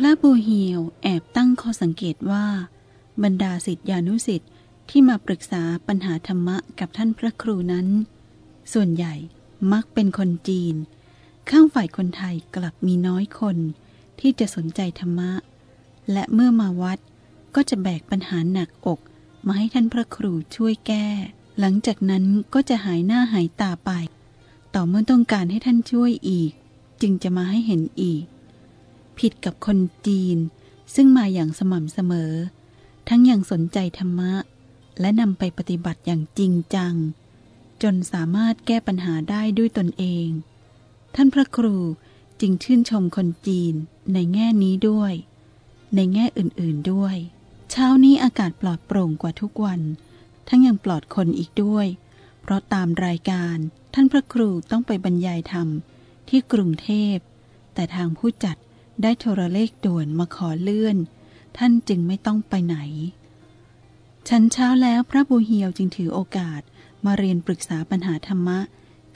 พระบูเฮียวแอบตั้งข้อสังเกตว่า บรรดาสิทธิานุสิทธิ์ที่มาปรึกษาปัญหาธรรมะกับท่านพระครูนั้น ส่วนใหญ่มักเป็นคนจีน ข้างฝ่ายคนไทยกลับมีน้อยคนที่จะสนใจธรรมะ และเมื่อมาวัดก็จะแบกปัญหาหนักอกมาให้ท่านพระครูช่วยแก้ หลังจากนั้นก็จะหายหน้าหายตาไป ต่อเมื่อต้องการให้ท่านช่วยอีก จึงจะมาให้เห็นอีก ผิดกับคนจีน ซึ่งมาอย่างสม่ำเสมอ ทั้งยังสนใจธรรมะ และนำไปปฏิบัติอย่างจริงจัง จนสามารถแก้ปัญหาได้ด้วยตนเอง ท่านพระครูจึงชื่นชมคนจีนในแง่นี้ด้วย ในแง่อื่นๆด้วย เช้านี้อากาศปลอดโปร่งกว่าทุกวัน ทั้งยังปลอดคนอีกด้วย เพราะตามรายการท่านพระครูต้องไปบรรยายธรรมที่กรุงเทพ แต่ทางผู้จัด ได้โทรเลขด่วนมาขอเลื่อน ท่านจึงไม่ต้องไปไหน ฉันเช้าแล้วพระบูเฮียวจึงถือโอกาสมาเรียนปรึกษาปัญหาธรรมะ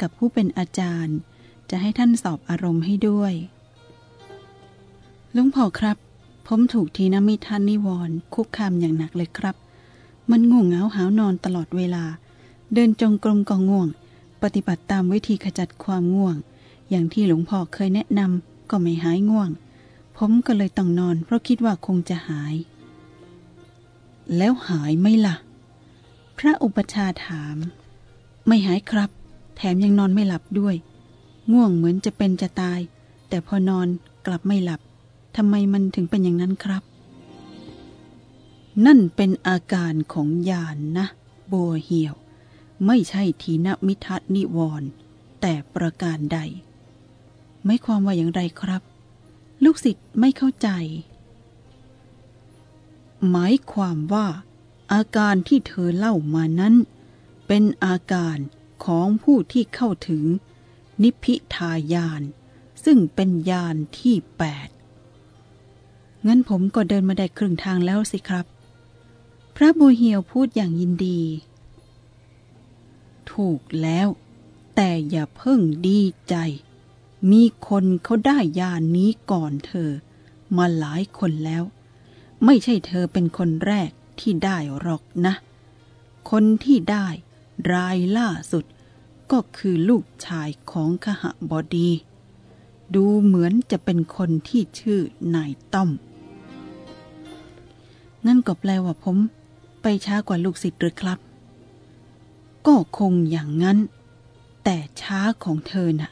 กับผู้เป็นอาจารย์ จะให้ท่านสอบอารมณ์ให้ด้วยลุงพ่อครับ ผมถูกทีนมิทันนิวรคุกคามอย่างหนักเลยครับ มันง่วงเหงาหาวนอนตลอดเวลา เดินจงกรมก็ง่วง ปฏิบัติตามวิธีขจัดความง่วง อย่างที่หลวงพ่อเคยแนะนำก็ไม่หายง่วง ผมก็เลยต้องนอน เพราะคิดว่าคงจะหาย แล้วหายไหมล่ะ พระอุปชาถาม ไม่หายครับ แถมยังนอนไม่หลับด้วย ง่วงเหมือนจะเป็นจะตาย แต่พอนอนกลับไม่หลับทำไมมันถึงเป็นอย่างนั้นครับ นั่นเป็นอาการของยานนะบัวเหี่ยว ไม่ใช่ทีนมิทัศนิวรแต่ประการใด ไม่ความว่าอย่างไรครับ ลูกศิษย์ไม่เข้าใจ หมายความว่า อาการที่เธอเล่ามานั้น เป็นอาการของผู้ที่เข้าถึง นิพิทายาน ซึ่งเป็นยานที่แปดงั้นผมก็เดินมาได้ครึ่งทางแล้วสิครับ พระบูเฮียวพูดอย่างยินดี ถูกแล้ว แต่อย่าเพิ่งดีใจ มีคนเขาได้ยานนี้ก่อนเธอ มาหลายคนแล้ว ไม่ใช่เธอเป็นคนแรกที่ได้หรอกนะ คนที่ได้รายล่าสุด ก็คือลูกชายของขหบดี ดูเหมือนจะเป็นคนที่ชื่อนายต้อม นั่นก็แปลว่าผม ไปช้ากว่าลูกศิษย์หรือครับ ก็คงอย่างนั้น แต่ช้าของเธอนะ่ะ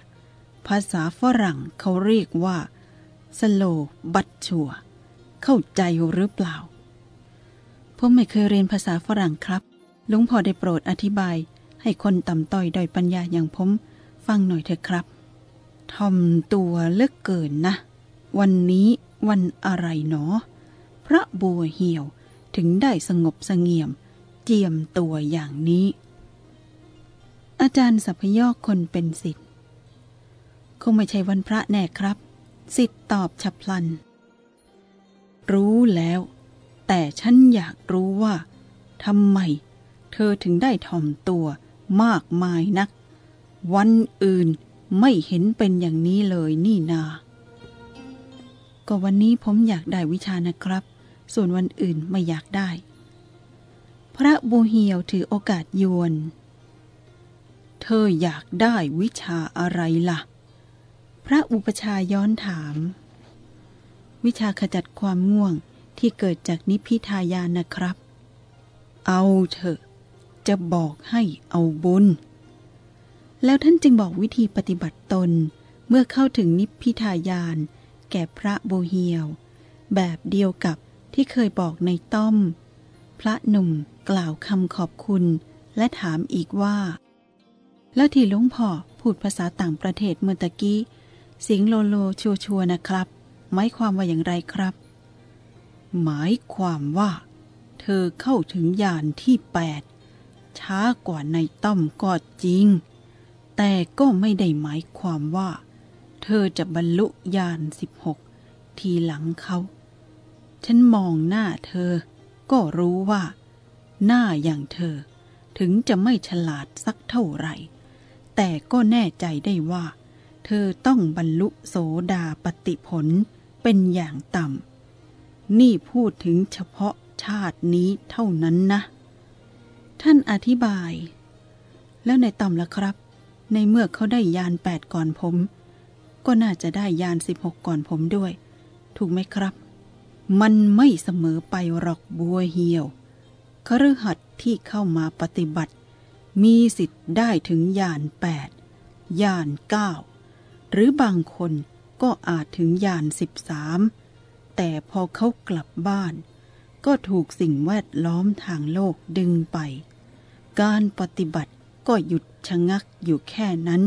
ภาษาฝรั่งเขาเรียกว่า slow but sure เข้าใจหรือเปล่า ผมไม่เคยเรียนภาษาฝรั่งครับลุงพอได้โปรดอธิบาย ให้คนต่ำต้อยด้อยปัญญาอย่างผมฟังหน่อยเถอะครับทอมตัวเลิกเกินนะ วันนี้วันอะไรหนอ พระบัวเหี่ยวถึงได้สงบสงเงียม เจียมตัวอย่างนี้ อาจารย์สัพยอกคนเป็นสิทธิ์ คงไม่ใช่วันพระแน่ครับ สิทธิ์ตอบฉับพลัน รู้แล้ว แต่ฉันอยากรู้ว่าทำไม เธอถึงได้ถ่อมตัวมากมายนัก วันอื่นไม่เห็นเป็นอย่างนี้เลยนี่นา ก็วันนี้ผมอยากได้วิชานะครับ ส่วนวันอื่นไม่อยากได้ พระบูเฮียวถือโอกาสยวนเธออยากได้วิชาอะไรละ่ะ พระอุปชาย้อนถาม วิชาขจัดความง่วงที่เกิดจากนิพิทายานะครับ เอาเถอะ จะบอกให้เอาบุญ แล้วท่านจึงบอกวิธีปฏิบัติตนเมื่อเข้าถึงนิพพิทายาน แก่พระโบเฮียว แบบเดียวกับที่เคยบอกในต้อม พระหนุ่มกล่าวคำขอบคุณ และถามอีกว่า แล้วที่ลุงพ่อพูดภาษาต่างประเทศเมื่อตะกี้ สียงโลโลชัวชัวนะครับ หมายความว่าอย่างไรครับ หมายความว่า เธอเข้าถึงยานที่แปดช้ากว่าในต้อมก็จริง แต่ก็ไม่ได้หมายความว่า เธอจะบรรลุยานสิบหกทีหลังเขา ฉันมองหน้าเธอ ก็รู้ว่า หน้าอย่างเธอ ถึงจะไม่ฉลาดสักเท่าไหร่ แต่ก็แน่ใจได้ว่า เธอต้องบรรลุโสดาปติผลเป็นอย่างต่ำ นี่พูดถึงเฉพาะชาตินี้เท่านั้นนะ ท่านอธิบาย แล้วในต่ำล่ะครับ ในเมื่อเขาได้ยานแปดก่อนผม ก็น่าจะได้ยานสิบหกก่อนผมด้วย ถูกไหมครับ มันไม่เสมอไปหรอกบัวเหี่ยวคฤหัสถ์ที่เข้ามาปฏิบัติ มีสิทธิ์ได้ถึงยานแปดยานเก้า หรือบางคนก็อาจถึงยานสิบสามแต่พอเขากลับบ้าน ก็ถูกสิ่งแวดล้อมทางโลกดึงไป การปฏิบัติก็หยุดชะงักอยู่แค่นั้น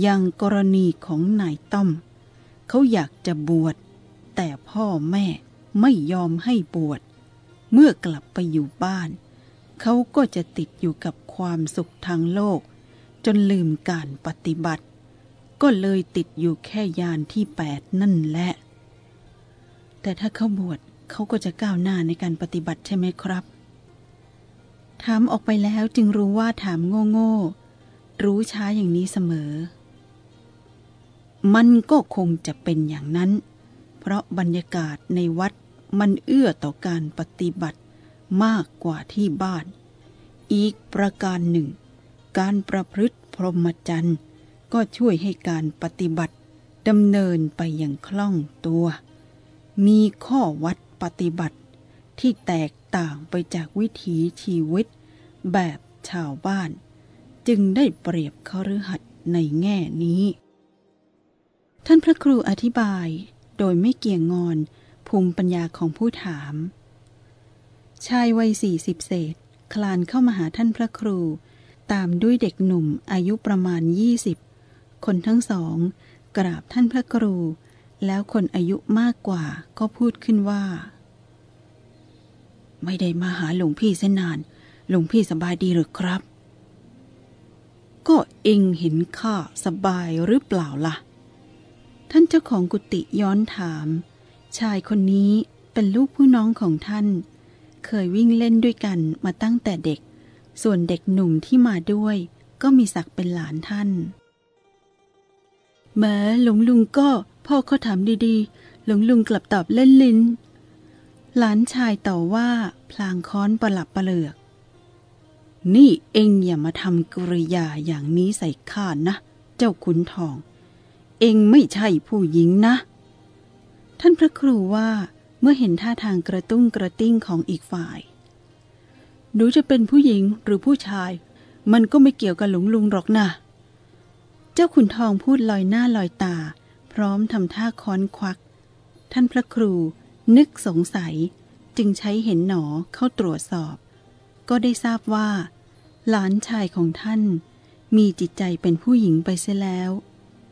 อย่างกรณีของนายต้อม เขาอยากจะบวช แต่พ่อแม่ไม่ยอมให้บวช เมื่อกลับไปอยู่บ้าน เขาก็จะติดอยู่กับความสุขทางโลก จนลืมการปฏิบัติ ก็เลยติดอยู่แค่ยานที่แปดนั่นแหละ แต่ถ้าเขาบวชเขาก็จะก้าวหน้าในการปฏิบัติใช่ไหมครับ ถามออกไปแล้วจึงรู้ว่าถามโง่ๆ รู้ช้าอย่างนี้เสมอ มันก็คงจะเป็นอย่างนั้น เพราะบรรยากาศในวัดมันเอื้อต่อการปฏิบัติมากกว่าที่บ้าน อีกประการหนึ่ง การประพฤติพรหมจรรย์ ก็ช่วยให้การปฏิบัติดำเนินไปอย่างคล่องตัว มีข้อวัดปฏิบัติที่แตกต่างไปจากวิถีชีวิตแบบชาวบ้าน จึงได้เปรียบคฤหัสถ์ในแง่นี้ ท่านพระครูอธิบายโดยไม่เกี่ยงงอนภูมิปัญญาของผู้ถาม ชายวัยสี่สิบเศษ คลานเข้ามาหาท่านพระครู ตามด้วยเด็กหนุ่มอายุประมาณยี่สิบ คนทั้งสอง กราบท่านพระครู แล้วคนอายุมากกว่าก็พูดขึ้นว่า ไม่ได้มาหาหลวงพี่เส้นนาน หลวงพี่สบายดีหรือครับ ก็เองเห็นข้าสบายหรือเปล่าล่ะ ท่านเจ้าของกุฏิย้อนถาม ชายคนนี้เป็นลูกผู้น้องของท่าน เคยวิ่งเล่นด้วยกันมาตั้งแต่เด็ก ส่วนเด็กหนุ่มที่มาด้วยก็มีศักดิ์เป็นหลานท่าน แม้หลวงลุงก็พ่อเขาถามดีๆ หลวงลุงกลับตอบเล่นลิ้น หลานชายต่อว่าพลางค้อนประหลับประเลือก นี่เองอย่ามาทำกริยาอย่างนี้ใส่ข้านะ เจ้าขุนทอง เองไม่ใช่ผู้หญิงนะ ท่านพระครูว่าเมื่อเห็นท่าทางกระตุ้งกระติ้งของอีกฝ่าย หนูจะเป็นผู้หญิงหรือผู้ชาย มันก็ไม่เกี่ยวกับหลวงลุงหรอกนะเจ้าขุนทองพูดลอยหน้าลอยตา พร้อมทำท่าค้อนควัก ท่านพระครูนึกสงสัยจึงใช้เห็นหนอเข้าตรวจสอบ ก็ได้ทราบว่า หลานชายของท่าน มีจิตใจเป็นผู้หญิงไปเสียแล้ว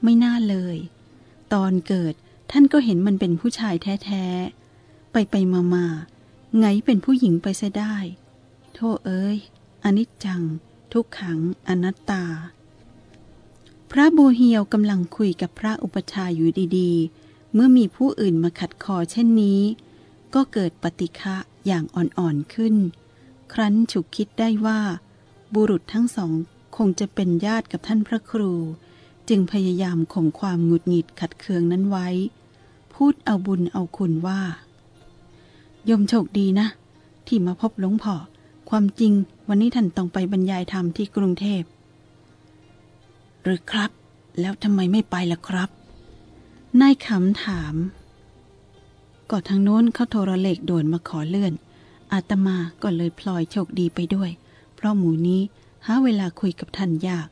ไม่น่าเลย ตอนเกิดท่านก็เห็นมันเป็นผู้ชายแท้ๆ ไปไปมามาไงเป็นผู้หญิงไปเสียได้ โทษเอ้ยอนิจจัง ทุกขังอนัตตา พระโบเฮียวกำลังคุยกับพระอุปชาอยู่ดีๆ เมื่อมีผู้อื่นมาขัดคอเช่นนี้ ก็เกิดปฏิฆะอย่างอ่อนๆขึ้น ครั้นฉุกคิดได้ว่า บุรุษทั้งสองคงจะเป็นญาติกับท่านพระครู จึงพยายามข่มความหงุดหงิดขัดเคืองนั้นไว้ พูดเอาบุญเอาคุณว่า ยมโชคดีนะ ที่มาพบหลวงพ่อ ความจริงวันนี้ท่านต้องไปบรรยายธรรมที่กรุงเทพ หรือครับ แล้วทำไมไม่ไปล่ะครับ นายขำถามก็ทางโน้นเขาโทรเลขด่วนมาขอเลื่อน อาตมาก็เลยพลอยโชคดีไปด้วย เพราะหมูนี้หาเวลาคุยกับท่านยาก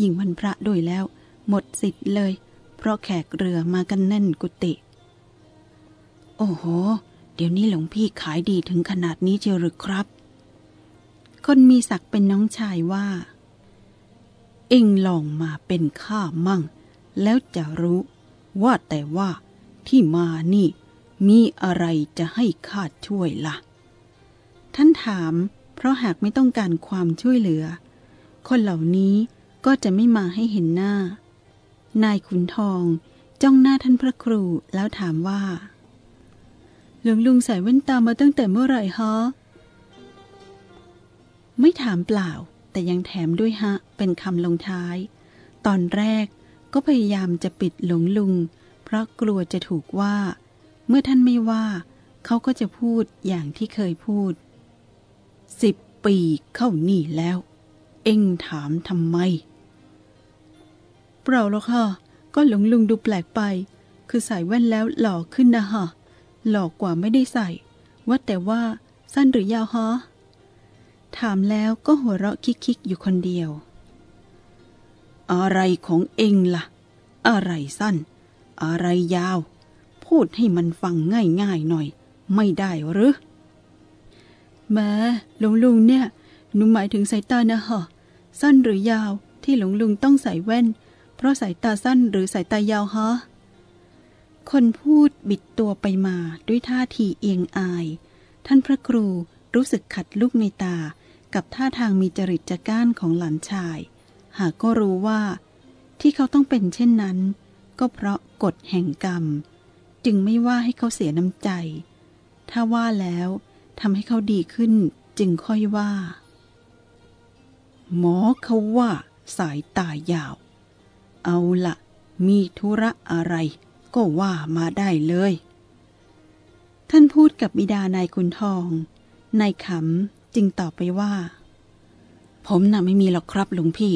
ยิ่งวันพระด้วยแล้ว หมดสิทธิ์เลย เพราะแขกเรือมากันแน่นกุฏิโอ้โห เดี๋ยวนี้หลวงพี่ขายดีถึงขนาดนี้เชียวหรือครับ คนมีศักดิ์เป็นน้องชายว่า เอ็งลองมาเป็นข้ามั่ง แล้วจะรู้ว่าแต่ว่าที่มานี่มีอะไรจะให้ข้าช่วยละ่ะ ท่านถามเพราะหากไม่ต้องการความช่วยเหลือ คนเหล่านี้ก็จะไม่มาให้เห็นหน้า นายขุนทองจ้องหน้าท่านพระครูแล้วถามว่า หลวงลุงใส่แว่นตามาตั้งแต่เมื่อไหร่ฮะ ไม่ถามเปล่า แต่ยังแถมด้วยฮะเป็นคำลงท้าย ตอนแรกก็พยายามจะปิดหลงลุง เพราะกลัวจะถูกว่า เมื่อท่านไม่ว่า เขาก็จะพูดอย่างที่เคยพูด สิบปีเข้านี่แล้ว เอ็งถามทำไม เปล่าหรอกค่ะ ก็หลงลุงดูแปลกไป คือใส่แว่นแล้วหล่อขึ้นนะฮะหล่อกว่าไม่ได้ใส่ ว่าแต่ว่าสั้นหรือยาวฮะ ถามแล้วก็หัวเราะคิกๆอยู่คนเดียว อะไรของเองล่ะ อะไรสั้น อะไรยาว พูดให้มันฟังง่ายๆหน่อย ไม่ได้หรือแม้หลวงลุงเนี่ยหนูหมายถึงสายตานะฮะสั้นหรือยาวที่หลวงลุงต้องใส่แว่น เพราะสายตาสั้นหรือสายตายาวฮะคนพูดบิดตัวไปมาด้วยท่าทีเอียงอาย ท่านพระครูรู้สึกขัดลูกในตา กับท่าทางมีจริตจัก้านของหลานชาย หากก็รู้ว่า ที่เขาต้องเป็นเช่นนั้น ก็เพราะกฎแห่งกรรม จึงไม่ว่าให้เขาเสียน้ำใจ ถ้าว่าแล้วทำให้เขาดีขึ้นจึงค่อยว่า หมอเขาว่าสายตายาว เอาละมีธุระอะไร ก็ว่ามาได้เลย ท่านพูดกับบิดานายคุณทองนายขำ จึงตอบไปว่า ผมน่ะไม่มีหรอกครับหลวงพี่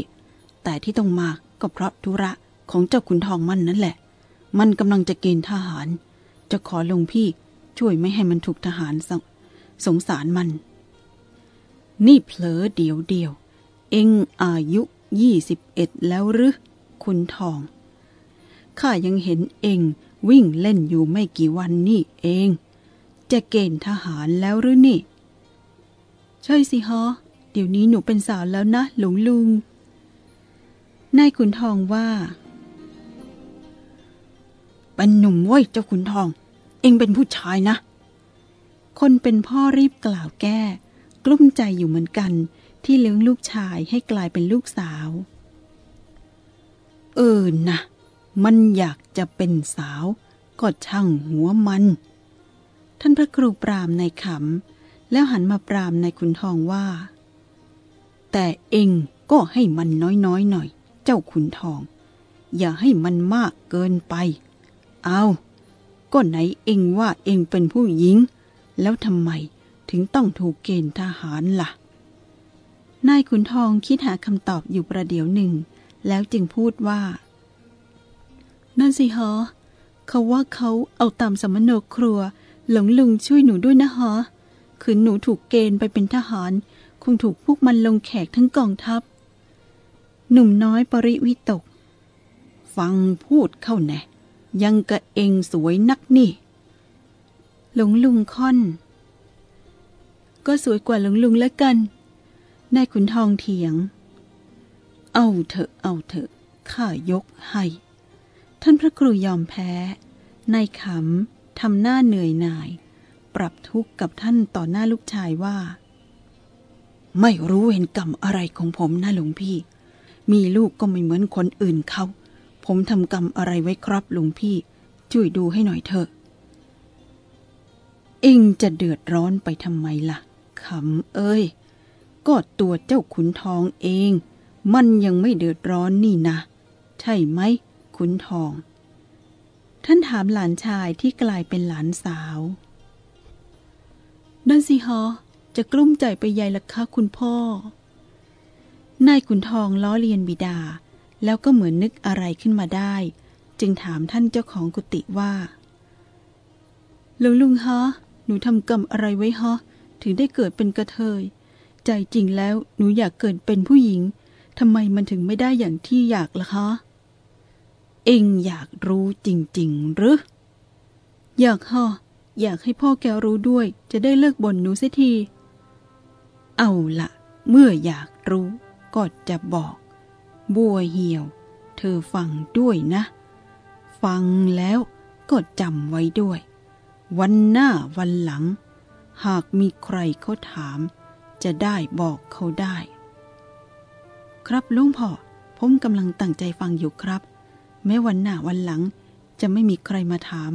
แต่ที่ต้องมาก็เพราะธุระของเจ้าขุนทองมันนั่นแหละ มันกำลังจะเกณฑ์ทหาร จะขอหลวงพี่ช่วยไม่ให้มันถูกทหารสงสงสารมัน นี่เผลอเดียวเดียว เอ็งอายุยี่สิบเอ็ดแล้วหรือคุณทอง ข้ายังเห็นเอ็งวิ่งเล่นอยู่ไม่กี่วันนี่เอง จะเกณฑ์ทหารแล้วหรือนี่ ใช่สิฮะ เดี๋ยวนี้หนูเป็นสาวแล้วนะ หลวงลุง นายขุนทองว่า เป็นหนุ่มเว้ยเจ้าขุนทอง เอ็งเป็นผู้ชายนะ คนเป็นพ่อรีบกล่าวแก้ กลุ้มใจอยู่เหมือนกัน ที่เลี้ยงลูกชายให้กลายเป็นลูกสาว เออนะมันอยากจะเป็นสาว ก็ช่างหัวมัน ท่านพระครูปรามในขำ แล้วหันมาปรามในขุนทองว่า แต่เองก็ให้มันน้อยๆหน่อย เจ้าขุนทอง อย่าให้มันมากเกินไป เอาก็ไหนเองว่าเองเป็นผู้หญิง แล้วทำไมถึงต้องถูกเกณฑ์ทหารล่ะ นายขุนทองคิดหาคำตอบอยู่ประเดี๋ยวหนึ่ง แล้วจึงพูดว่า นั่นสิฮะเขาว่าเขาเอาตามสมโนครัว หลงลุงช่วยหนูด้วยนะฮะ คืนหนูถูกเกณฑ์ไปเป็นทหาร คงถูกพวกมันลงแขกทั้งกองทัพ หนุ่มน้อยปริวิตก ฟังพูดเข้าแน่ยังกะเองสวยนักนี่ หลงลุงค่อน ก็สวยกว่าหลงลุงแล้วกัน นายขุนทองเถียง เอาเถอะเอาเถอะข้ายกให้ ท่านพระครูยอมแพ้ นายขำทำหน้าเหนื่อยหน่าย ปรับทุกข์กับท่านต่อหน้าลูกชายว่า ไม่รู้เห็นกรรมอะไรของผมนะหลวงพี่ มีลูกก็ไม่เหมือนคนอื่นเขา ผมทำกรรมอะไรไว้ครับหลวงพี่ ช่วยดูให้หน่อยเถอะ เองจะเดือดร้อนไปทำไมล่ะขำเอ้ย ก็ตัวเจ้าขุนทองเอง มันยังไม่เดือดร้อนนี่นะ ใช่ไหมขุนทอง ท่านถามหลานชายที่กลายเป็นหลานสาว นั่นสิฮะจะกลุ้มใจไปใหญ่ละคะคุณพ่อ นายขุนทองล้อเลียนบิดา แล้วก็เหมือนนึกอะไรขึ้นมาได้ จึงถามท่านเจ้าของกุฏิว่าหลวงลุงฮะหนูทำกรรมอะไรไว้ฮะถึงได้เกิดเป็นกระเทย ใจจริงแล้วหนูอยากเกิดเป็นผู้หญิงทำไมมันถึงไม่ได้อย่างที่อยากล่ะคะเอ็งอยากรู้จริง ๆ หรือ อยากฮะ อยากให้พ่อแกรู้ด้วย จะได้เลิกบ่นหนูเสียที เอาละเมื่ออยากรู้ก็จะบอก บัวเหี่ยว เธอฟังด้วยนะ ฟังแล้วก็จำไว้ด้วย วันหน้าวันหลัง หากมีใครเขาถาม จะได้บอกเขาได้ ครับลุงพ่อ ผมกำลังตั้งใจฟังอยู่ครับ แม้วันหน้าวันหลังจะไม่มีใครมาถาม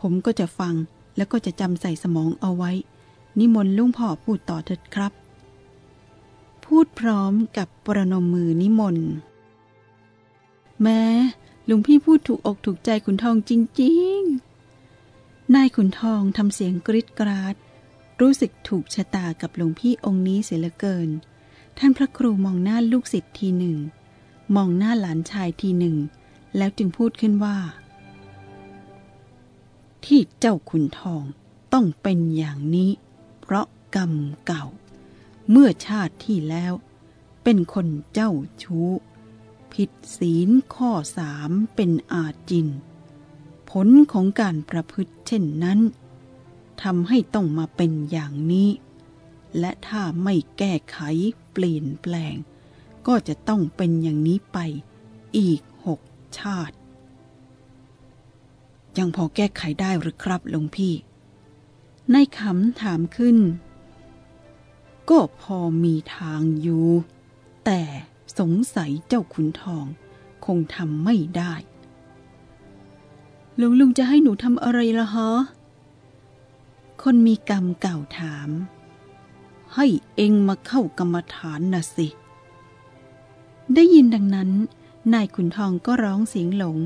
ผมก็จะฟัง แล้วก็จะจำใส่สมองเอาไว้ นิมนต์ลุงพ่อพูดต่อเถิดครับ พูดพร้อมกับประนมมือนิมนต์แม้ลุงพี่พูดถูกอกถูกใจขุนทองจริง ๆ นายขุนทองทำเสียงกริดกราด รู้สึกถูกชะตากับหลวงพี่องค์นี้เสียเหลือเกิน ท่านพระครูมองหน้าลูกศิษย์ทีหนึ่ง มองหน้าหลานชายทีหนึ่ง แล้วจึงพูดขึ้นว่า ที่เจ้าขุนทองต้องเป็นอย่างนี้ เพราะกรรมเก่า เมื่อชาติที่แล้ว เป็นคนเจ้าชู้ ผิดศีลข้อสามเป็นอาจิน ผลของการประพฤติเช่นนั้นทำให้ต้องมาเป็นอย่างนี้ และถ้าไม่แก้ไขเปลี่ยนแปลง ก็จะต้องเป็นอย่างนี้ไปอีกหกชาติ ยังพอแก้ไขได้หรือครับหลวงพี่นายขำถามขึ้น ก็พอมีทางอยู่ แต่สงสัยเจ้าขุนทอง คงทำไม่ได้ลุงลุงจะให้หนูทำอะไรละฮะ คนมีกรรมเก่าถาม ให้เองมาเข้ากรรมฐานน่ะสิ ได้ยินดังนั้น นายขุนทองก็ร้องเสียงหลง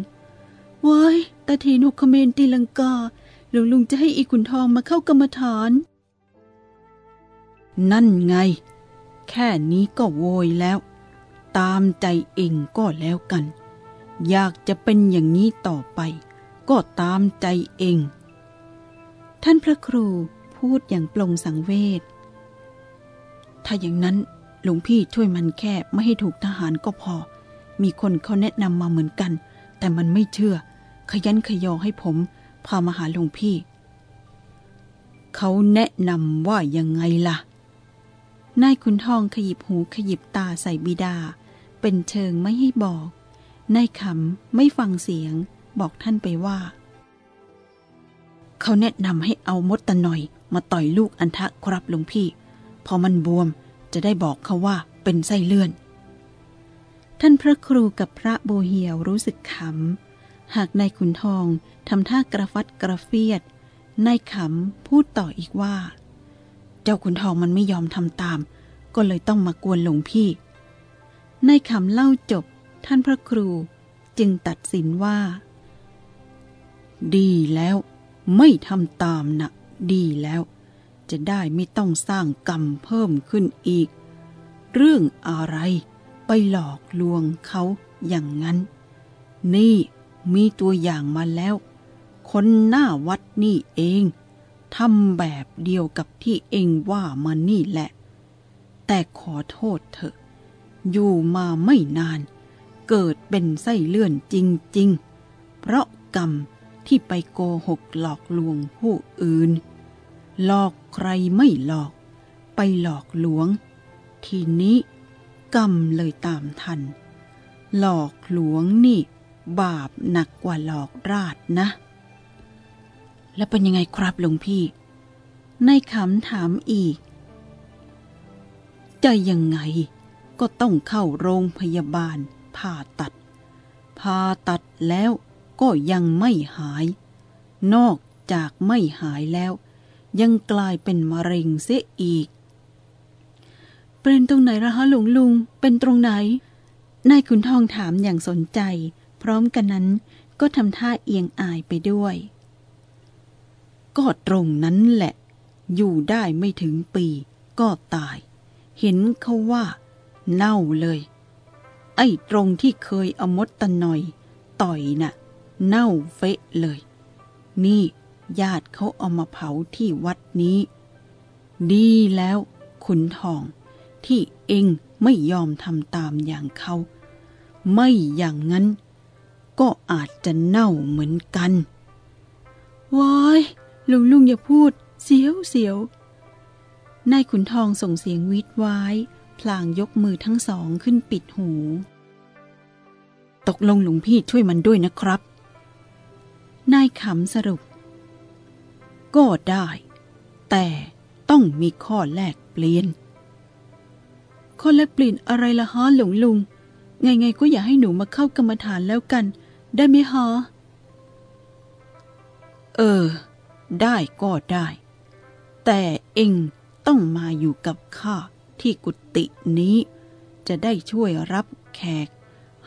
ว้ายตาเทีนกเมรตีลังกาหลวงลุงจะให้อีขุนทองมาเข้ากรรมฐาน นั่นไง แค่นี้ก็โวยแล้ว ตามใจเองก็แล้วกัน อยากจะเป็นอย่างนี้ต่อไป ก็ตามใจเอง ท่านพระครูพูดอย่างปลงสังเวช ถ้าอย่างนั้นหลวงพี่ช่วยมันแค่ไม่ให้ถูกทหารก็พอ มีคนเขาแนะนำมาเหมือนกัน แต่มันไม่เชื่อ ขยันขยอให้ผม พามาหาหลวงพี่ เขาแนะนำว่ายังไงล่ะ นายขุนทองขยิบหูขยิบตาใส่บิดา เป็นเชิงไม่ให้บอก นายขำไม่ฟังเสียง บอกท่านไปว่า เขาแนะนำให้เอามดตะหน่อย มาต่อยลูกอันทะครับหลวงพี่ พอมันบวมจะได้บอกเขาว่าเป็นไส้เลื่อน ท่านพระครูกับพระโบเฮียวรู้สึกขำ หากนายขุนทองทำท่ากระฟัดกระเฟียดนายขำพูดต่ออีกว่า เจ้าขุนทองมันไม่ยอมทำตาม ก็เลยต้องมากวนหลวงพี่นายขำเล่าจบ ท่านพระครูจึงตัดสินว่า ดีแล้ว ไม่ทำตามนะดีแล้ว จะได้ไม่ต้องสร้างกรรมเพิ่มขึ้นอีก เรื่องอะไรไปหลอกลวงเขาอย่างนั้น นี่ มีตัวอย่างมาแล้ว คนหน้าวัดนี่เองทำแบบเดียวกับที่เองว่ามานี่แหละ แต่ขอโทษเถอะ อยู่มาไม่นาน เกิดเป็นไส้เลื่อนจริง ๆ เพราะกรรมที่ไปโกหกหลอกลวงผู้อื่น หลอกใครไม่หลอก ไปหลอกลวง ทีนี้กรรมเลยตามทัน หลอกลวงนี่ บาปหนักกว่าหลอกราดนะ แล้วเป็นยังไงครับหลวงพี่ ในคำถามอีก จะยังไงก็ต้องเข้าโรงพยาบาลผ่าตัด ผ่าตัดแล้วก็ยังไม่หาย นอกจากไม่หายแล้ว ยังกลายเป็นมะเร็งเสียอีก เป็นตรงไหนละฮะหลวงลุง เป็นตรงไหน นายขุนทองถามอย่างสนใจ พร้อมกันนั้นก็ทำท่าเอียงอายไปด้วย ก็ตรงนั้นแหละ อยู่ได้ไม่ถึงปีก็ตาย เห็นเขาว่า เน่าเลย ไอ้ตรงที่เคยเอามดตะหน่อย ต่อยน่ะ เน่าเฟะเลย นี่ญาติเขาเอามาเผาที่วัดนี้ ดีแล้วขุนทอง ที่เองไม่ยอมทำตามอย่างเขา ไม่อย่างนั้น ก็อาจจะเน่าเหมือนกันว้ายลุงลุงอย่าพูด เสียวเสียวนายขุนทองส่งเสียงวิดไว้พลางยกมือทั้งสองขึ้นปิดหู ตกลงหลวงพี่ช่วยมันด้วยนะครับ นายขำสรุป ก็ได้ แต่ต้องมีข้อแลกเปลี่ยน ข้อแลกเปลี่ยนอะไรละฮะหลวงลุง ไงไงก็อย่าให้หนูมาเข้ากรรมฐานแล้วกัน ได้ไหมฮะ เออ ได้ก็ได้ แต่เองต้องมาอยู่กับข้าที่กุฏินี้ จะได้ช่วยรับแขก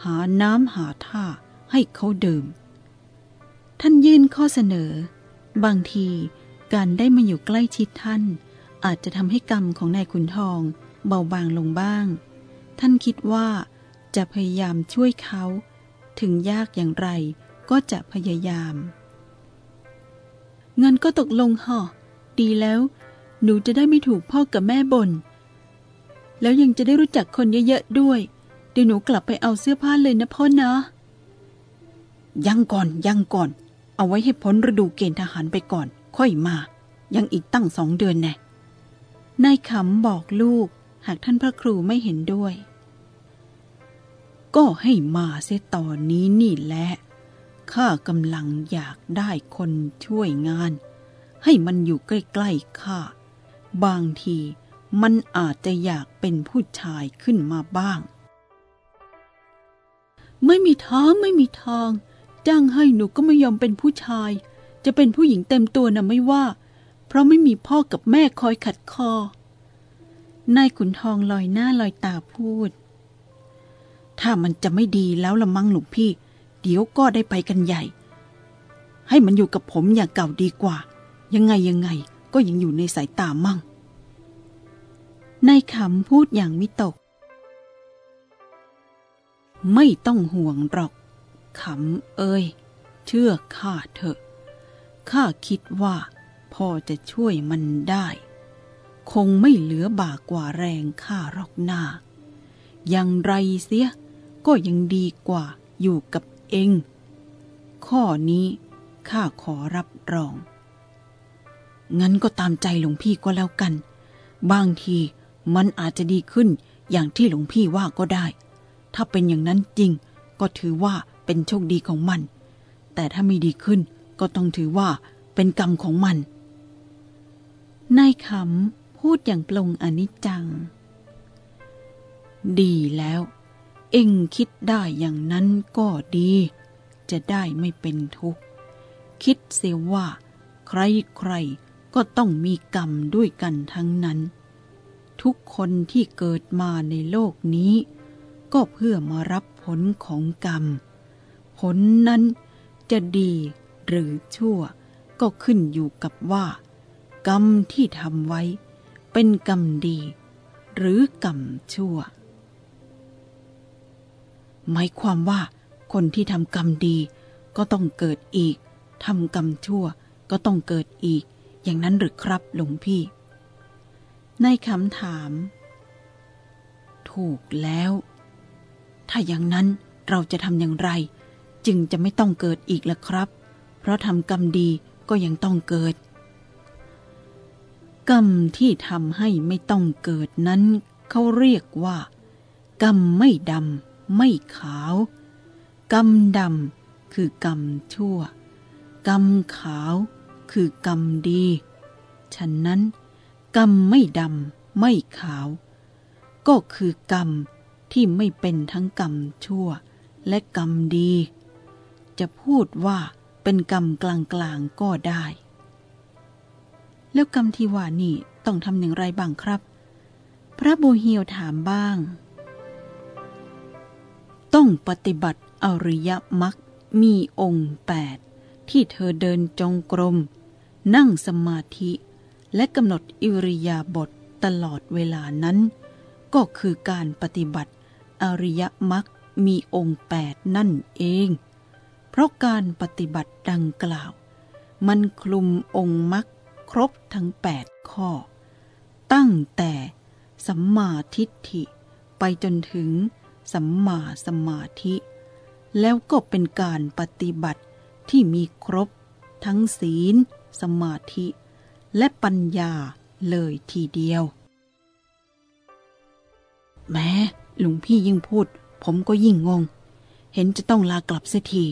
หาน้ำหาท่าให้เขาดื่ม ท่านยื่นข้อเสนอ บางทีการได้มาอยู่ใกล้ชิดท่าน อาจจะทำให้กรรมของนายขุนทองเบาบางลงบ้าง ท่านคิดว่าจะพยายามช่วยเขา ถึงยากอย่างไรก็จะพยายาม เงินก็ตกลงห่อดีแล้ว หนูจะได้ไม่ถูกพ่อกับแม่บน่นแล้วยังจะได้รู้จักคนเยอะๆด้วย เดี๋ยวหนูกลับไปเอาเสื้อผ้าเลยนะพ่อนะยังก่อนยังก่อน เอาไว้ให้พ้นฤดูเกณฑ์ทหารไปก่อน ค่อยมา ยังอีกตั้งสองเดือนแน่นายขำบอกลูกหากท่านพระครูไม่เห็นด้วย ก็ให้มาเสียตอนนี้นี่แหละ ข้ากำลังอยากได้คนช่วยงาน ให้มันอยู่ใกล้ๆข้า บางทีมันอาจจะอยากเป็นผู้ชายขึ้นมาบ้าง ไม่มีทางไม่มีทาง จ้างให้หนูก็ไม่ยอมเป็นผู้ชาย จะเป็นผู้หญิงเต็มตัวนะไม่ว่า เพราะไม่มีพ่อกับแม่คอยขัดคอ นายขุนทองลอยหน้าลอยตาพูด ถ้ามันจะไม่ดีแล้วละมั้งหลวงพี่ เดี๋ยวก็ได้ไปกันใหญ่ ให้มันอยู่กับผมอย่างเก่าดีกว่า ยังไงยังไงก็ยังอยู่ในสายตามั่งนายขำพูดอย่างวิตก ไม่ต้องห่วงหรอกขำเอ้ย เชื่อข้าเถอะ ข้าคิดว่าพ่อจะช่วยมันได้ คงไม่เหลือบากกว่าแรงข้าหรอกหน้าอย่างไรเสีย ก็ยังดีกว่าอยู่กับเอง ข้อนี้ข้าขอรับรอง งั้นก็ตามใจหลวงพี่ก็แล้วกัน บางทีมันอาจจะดีขึ้นอย่างที่หลวงพี่ว่าก็ได้ ถ้าเป็นอย่างนั้นจริง ก็ถือว่าเป็นโชคดีของมัน แต่ถ้าไม่ดีขึ้นก็ต้องถือว่าเป็นกรรมของมัน นายขำพูดอย่างปลงอนิจจัง ดีแล้ว เอ็งคิดได้อย่างนั้นก็ดี จะได้ไม่เป็นทุกข์ คิดเสียว่า ใครๆก็ต้องมีกรรมด้วยกันทั้งนั้น ทุกคนที่เกิดมาในโลกนี้ ก็เพื่อมารับผลของกรรม ผลนั้นจะดีหรือชั่วก็ขึ้นอยู่กับว่า กรรมที่ทำไว้ เป็นกรรมดี หรือกรรมชั่ว หมายความว่าคนที่ทำกรรมดี ก็ต้องเกิดอีกทำกรรมชั่วก็ต้องเกิดอีก อย่างนั้นหรือครับหลวงพี่ ในคำถาม ถูกแล้ว ถ้าอย่างนั้นเราจะทำอย่างไร จึงจะไม่ต้องเกิดอีกละครับ เพราะทำกรรมดีก็ยังต้องเกิด กรรมที่ทำให้ไม่ต้องเกิดนั้นเขาเรียกว่า กรรมไม่ดำ ไม่ขาว กรรมดำคือกรรมชั่ว กรรมขาวคือกรรมดี ฉะนั้น กรรมไม่ดำไม่ขาว ก็คือกรรมที่ไม่เป็นทั้งกรรมชั่วและกรรมดี จะพูดว่าเป็นกรรมกลางๆก็ได้ แล้วกรรมที่ว่านี่ต้องทำอย่างไรบ้างครับ พระบูเฮียวถามบ้าง ต้องปฏิบัติอริยมรรคมีองค์แปดที่เธอเดินจงกรม นั่งสมาธิ และกำหนดอิริยาบถตลอดเวลานั้น ก็คือการปฏิบัติอริยมรรคมีองค์แปดนั่นเอง เพราะการปฏิบัติดังกล่าว มันคลุมองค์มรรคครบทั้งแปดข้อ ตั้งแต่สัมมาทิฏฐิไปจนถึง สัมมาสมาธิ แล้วก็เป็นการปฏิบัติที่มีครบ ทั้งศีล สมาธิ และปัญญาเลยทีเดียว แม้หลวงพี่ยิ่งพูด ผมก็ยิ่งงง เห็นจะต้องลากลับเสียที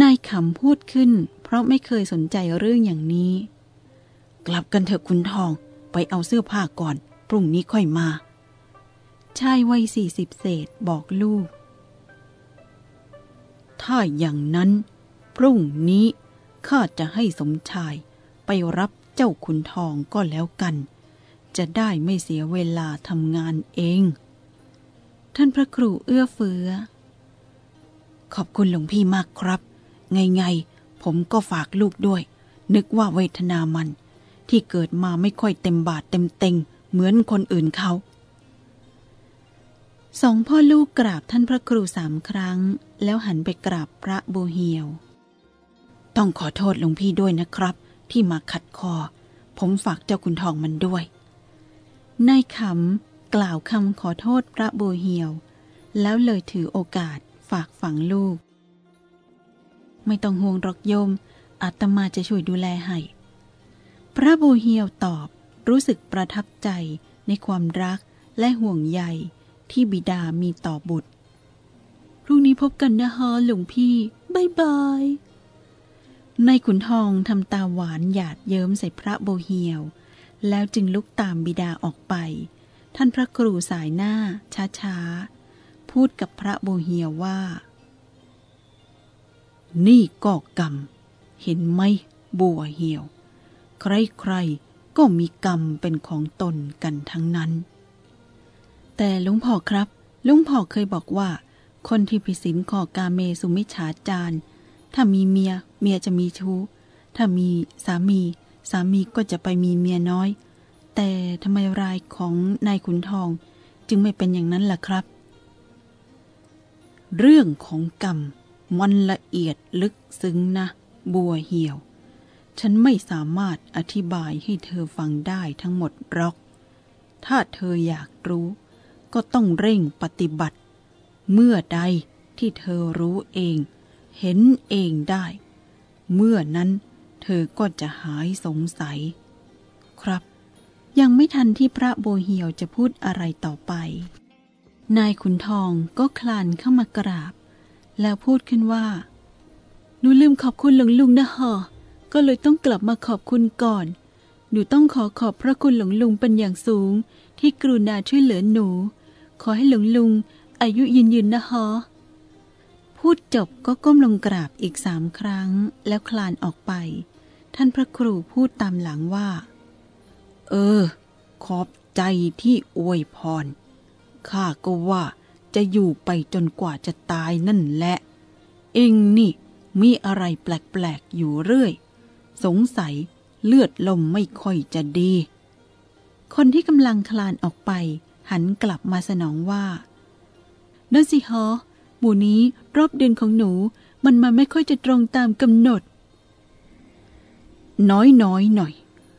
นายขำพูดขึ้น เพราะไม่เคยสนใจเรื่องอย่างนี้ กลับกันเถอะคุณทองไปเอาเสื้อผ้าก่อน พรุ่งนี้ค่อยมา ชายวัยสี่สิบเศษบอกลูก ถ้าอย่างนั้น พรุ่งนี้ข้าจะให้สมชายไปรับเจ้าขุนทองก็แล้วกัน จะได้ไม่เสียเวลาทำงานเอง ท่านพระครูเอื้อเฟื้อ ขอบคุณหลวงพี่มากครับ ไงไงผมก็ฝากลูกด้วย นึกว่าเวทนามัน ที่เกิดมาไม่ค่อยเต็มบาทเต็มเต็ง เหมือนคนอื่นเขา สองพ่อลูกกราบท่านพระครูสามครั้ง แล้วหันไปกราบพระบูเฮียว ต้องขอโทษหลวงพี่ด้วยนะครับ ที่มาขัดคอ ผมฝากเจ้าคุณทองมันด้วยนายขำกล่าวคำขอโทษพระบูเฮียว แล้วเลยถือโอกาสฝากฝังลูก ไม่ต้องห่วงรอกโยมอาตมาจะช่วยดูแลให้ พระบูเฮียวตอบรู้สึกประทับใจในความรักและห่วงใย ที่บิดามีต่อบุตร พรุ่งนี้พบกันนะฮะหลวงพี่บายบายในขุนทองทำตาหวานหยาดเยิ้มใส่พระโบเฮียว แล้วจึงลุกตามบิดาออกไป ท่านพระครูสายหน้า ช้าๆ พูดกับพระโบเฮียวว่า นี่ก็กรรม เห็นไหมบัวเหี่ยว ใครๆก็มีกรรมเป็นของตนกันทั้งนั้น แต่ลุงพ่อครับ ลุงพ่อเคยบอกว่า คนที่ผิดศีลขอกาเมสุมิฉาจารถ้ามีเมีย เมียจะมีชู้ ถ้ามีสามี สามีก็จะไปมีเมียน้อย แต่ทำไมรายของนายขุนทอง จึงไม่เป็นอย่างนั้นล่ะครับ เรื่องของกรรมมันละเอียดลึกซึ้งนะ บัวเหี่ยว ฉันไม่สามารถอธิบายให้เธอฟังได้ทั้งหมดหรอก ถ้าเธออยากรู้ ก็ต้องเร่งปฏิบัติ เมื่อใดที่เธอรู้เอง เห็นเองได้ เมื่อนั้นเธอก็จะหายสงสัย ครับ ยังไม่ทันที่พระโบเหียวจะพูดอะไรต่อไป นายขุนทองก็คลานเข้ามากราบ แล้วพูดขึ้นว่าหนูลืมขอบคุณหลวงลุงนะฮะก็เลยต้องกลับมาขอบคุณก่อน หนูต้องขอขอบพระคุณหลวงลุงเป็นอย่างสูง ที่กรุณาช่วยเหลือหนู ขอให้หลวงลุงอายุยืนยืนนะฮะพูดจบก็ก้มลงกราบอีกสามครั้งแล้วคลานออกไป ท่านพระครูพูดตามหลังว่า เออ ขอบใจที่อวยพร ข้าก็ว่าจะอยู่ไปจนกว่าจะตายนั่นแหละ เองนี่มีอะไรแปลก ๆ อยู่เรื่อย สงสัยเลือดลมไม่ค่อยจะดี คนที่กำลังคลานออกไป หันกลับมาสนองว่านั่นสิฮะหมู่นี้รอบเดือนของหนูมันมาไม่ค่อยจะตรงตามกำหนด น้อยน้อยหน่อย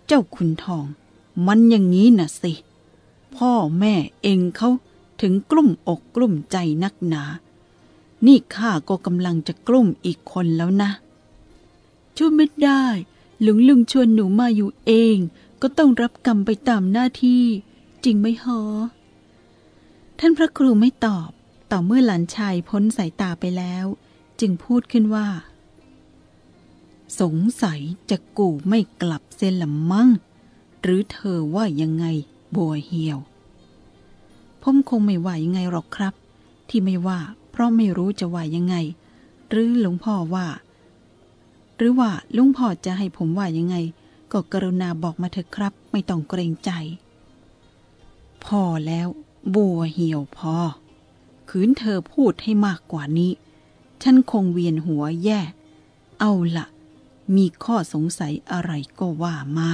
เจ้าคุณทอง มันอย่างนี้น่ะสิ พ่อแม่เองเขาถึงกลุ่มอกกลุ่มใจนักหนา นี่ข้าก็กำลังจะกลุ่มอีกคนแล้วนะ ช่วยไม่ได้ลวงลุงชวนหนูมาอยู่เอง ก็ต้องรับกรรมไปตามหน้าที่ จริงไหมฮะ ท่านพระครูไม่ตอบ ต่อเมื่อหลานชายพ้นสายตาไปแล้ว จึงพูดขึ้นว่า สงสัยจะกูไม่กลับเส้นละมั่ง หรือเธอว่ายังไงบัวเหี่ยว ผมคงไม่ว่ายังไงหรอกครับ ที่ไม่ว่า เพราะไม่รู้จะว่ายังไง หรือหลวงพ่อว่า หรือว่าลุงพ่อจะให้ผมว่ายังไง ก็กรุณาบอกมาเถอะครับ ไม่ต้องเกรงใจ พอแล้ว บัวเหี่ยวพอขืนเธอพูดให้มากกว่านี้ ฉันคงเวียนหัวแย่ เอาละ มีข้อสงสัยอะไรก็ว่ามา